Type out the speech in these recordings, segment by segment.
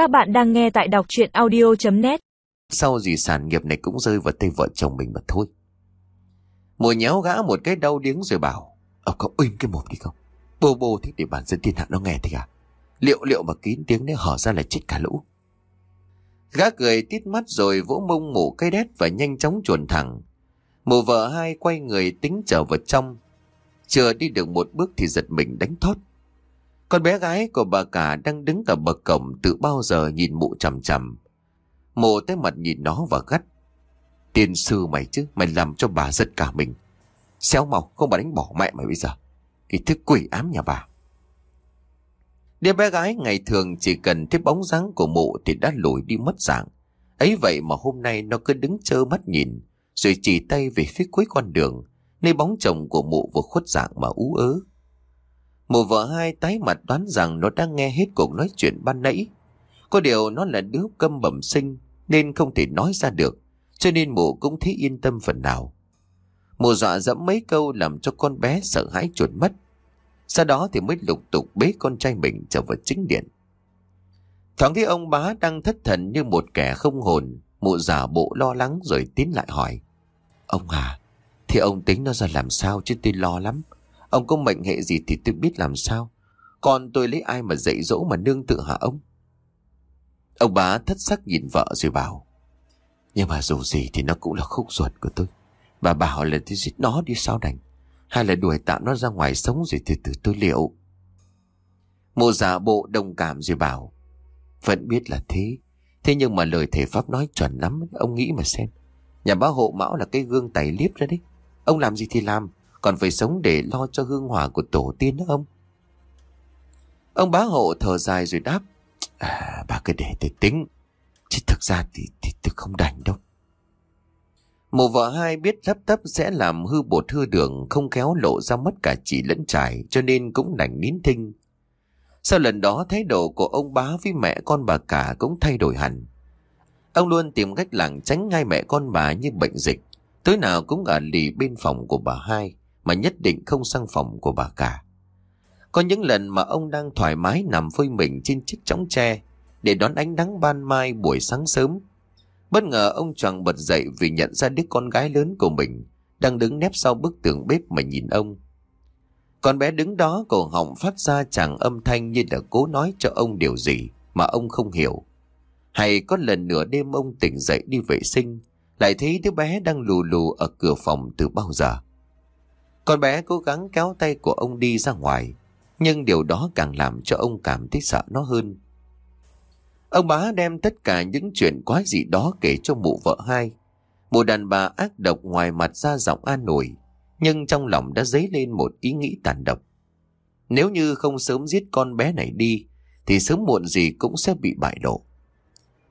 Các bạn đang nghe tại đọc chuyện audio.net Sau gì sản nghiệp này cũng rơi vào tay vợ chồng mình mà thôi. Mùa nhéo gã một cái đau điếng rồi bảo, Ông có im cái mồm đi không? Bô bô thích để bản dân thiên hạ nó nghe thì à? Liệu liệu mà kín tiếng nếu hở ra là chết cả lũ. Gã cười tít mắt rồi vỗ mông mụ cây đét và nhanh chóng chuồn thẳng. Mụ vợ hai quay người tính trở vào trong. Chưa đi được một bước thì giật mình đánh thót. Con bé gái của bà cả đang đứng ở bậc cổng từ bao giờ nhìn mụ chằm chằm. Mụ tới mặt nhìn nó và gắt. Tiên sư mày chứ Mày làm cho bà giật cả mình. Xéo màu không bà đánh bỏ mẹ mày bây giờ. Cái thứ quỷ ám nhà bà. Đứa bé gái ngày thường chỉ cần thấy bóng dáng của mụ thì đã lùi đi mất dạng. Ấy vậy mà hôm nay nó cứ đứng trơ mắt nhìn, rồi chỉ tay về phía cuối con đường, nơi bóng chồng của mụ vừa khuất dạng mà ú ớ. Mụ vợ hai tái mặt đoán rằng nó đang nghe hết cuộc nói chuyện ban nãy. Có điều nó là đứa câm bẩm sinh nên không thể nói ra được, cho nên mụ cũng thấy yên tâm phần nào. Mụ dọa dẫm mấy câu làm cho con bé sợ hãi chuột mất. Sau đó thì mới lục tục bế con trai mình trở vào chính điện. Thoáng thấy ông bá đang thất thần như một kẻ không hồn, mụ giả bộ lo lắng rồi tiến lại hỏi. Ông à, thì ông tính nó ra làm sao chứ tôi lo lắm. Ông có mệnh hệ gì thì tôi biết làm sao. Còn tôi lấy ai mà dạy dỗ mà nương tự hả ông? Ông bá thất sắc nhìn vợ rồi bảo. Nhưng mà dù gì thì nó cũng là khúc ruột của tôi. Bà bảo là tôi giết nó đi sao đành. Hay là đuổi tạm nó ra ngoài sống rồi từ từ tôi liệu. Mụ giả bộ đồng cảm rồi bảo. Vẫn biết là thế. Thế nhưng mà lời thể pháp nói chuẩn lắm. Ông nghĩ mà xem. Nhà bá hộ mão là cái gương tẩy liếp ra đấy. Ông làm gì thì làm. Còn phải sống để lo cho hương hỏa của tổ tiên đó ông. Ông bá hộ thở dài rồi đáp. À, bà cứ để tôi tính. Chứ thực ra thì, thì tôi không đành đâu. Mụ vợ hai biết lấp tấp sẽ làm hư bột hư đường không kéo lộ ra mất cả chỉ lẫn trải cho nên cũng đành nín thinh. Sau lần đó thái độ của ông bá với mẹ con bà cả cũng thay đổi hẳn. Ông luôn tìm cách lảng tránh ngay mẹ con bà như bệnh dịch. Tối nào cũng ở lì bên phòng của bà hai mà nhất định không sang phòng của bà cả. Có những lần mà ông đang thoải mái nằm phơi mình trên chiếc chõng tre để đón ánh nắng ban mai buổi sáng sớm Bất ngờ ông chàng bật dậy vì nhận ra đứa con gái lớn của mình đang đứng nép sau bức tường bếp mà nhìn ông. Con bé đứng đó cổ họng phát ra chàng âm thanh như là cố nói cho ông điều gì mà ông không hiểu. Hay có lần nửa đêm ông tỉnh dậy đi vệ sinh, lại thấy đứa bé đang lù lù ở cửa phòng từ bao giờ. Con bé cố gắng kéo tay của ông đi ra ngoài, nhưng điều đó càng làm cho ông cảm thấy sợ nó hơn. Ông bá đem tất cả những chuyện quái dị đó kể cho mụ vợ hai. Mụ đàn bà ác độc ngoài mặt ra giọng an nổi, nhưng trong lòng đã dấy lên một ý nghĩ tàn độc. Nếu như không sớm giết con bé này đi, thì sớm muộn gì cũng sẽ bị bại lộ.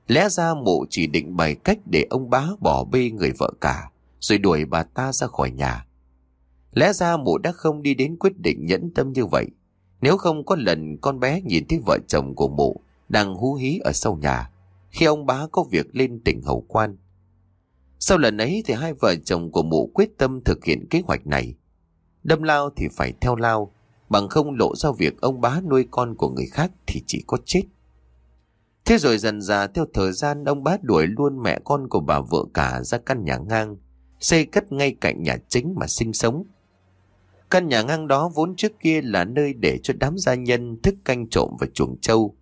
Lẽ ra mụ chỉ định bày cách để ông bá bỏ bê người vợ cả, rồi đuổi bà ta ra khỏi nhà. Lẽ ra mụ đã không đi đến quyết định nhẫn tâm như vậy, nếu không có lần con bé nhìn thấy vợ chồng của mụ đang hú hí ở sau nhà khi ông bá có việc lên tỉnh hậu quan. Sau lần ấy thì hai vợ chồng của mụ quyết tâm thực hiện kế hoạch này. Đâm lao thì phải theo lao, bằng không lộ ra việc ông bá nuôi con của người khác thì chỉ có chết. Thế rồi dần dà theo thời gian ông bá đuổi luôn mẹ con của bà vợ cả ra căn nhà ngang, xây cất ngay cạnh nhà chính mà sinh sống. Căn nhà ngang đó vốn trước kia là nơi để cho đám gia nhân thức canh trộm và chuồng trâu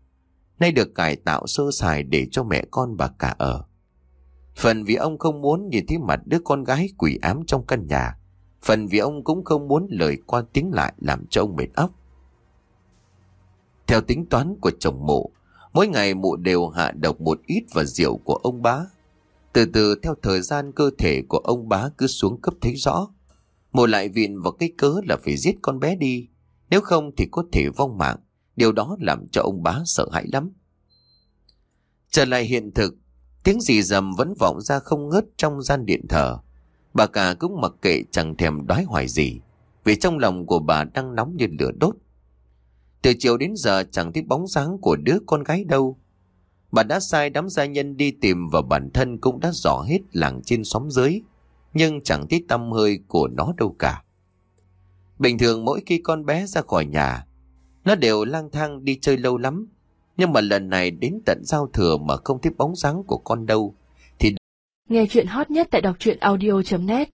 nay được cải tạo sơ sài để cho mẹ con bà cả ở. Phần vì ông không muốn nhìn thấy mặt đứa con gái quỷ ám trong căn nhà, phần vì ông cũng không muốn lời qua tiếng lại làm cho ông mệt óc. Theo tính toán của chồng mụ, mỗi ngày mụ đều hạ độc một ít vào rượu của ông bá. Từ từ theo thời gian cơ thể của ông bá cứ xuống cấp thấy rõ. Mụ lại viện vào cái cớ là phải giết con bé đi, nếu không thì có thể vong mạng. Điều đó làm cho ông bá sợ hãi lắm. Trở lại hiện thực, tiếng gì dầm vẫn vọng ra không ngớt trong gian điện thờ. Bà cả cũng mặc kệ chẳng thèm đói hoài gì, vì trong lòng của bà đang nóng như lửa đốt. Từ chiều đến giờ chẳng thấy bóng dáng của đứa con gái đâu. Bà đã sai đám gia nhân đi tìm và bản thân cũng đã dò hết làng trên xóm dưới, nhưng chẳng thấy tâm hơi của nó đâu cả. Bình thường mỗi khi con bé ra khỏi nhà, nó đều lang thang đi chơi lâu lắm. Nhưng mà lần này đến tận giao thừa mà không thấy bóng dáng của con đâu. thì Nghe chuyện hot nhất tại đọc truyện audio.net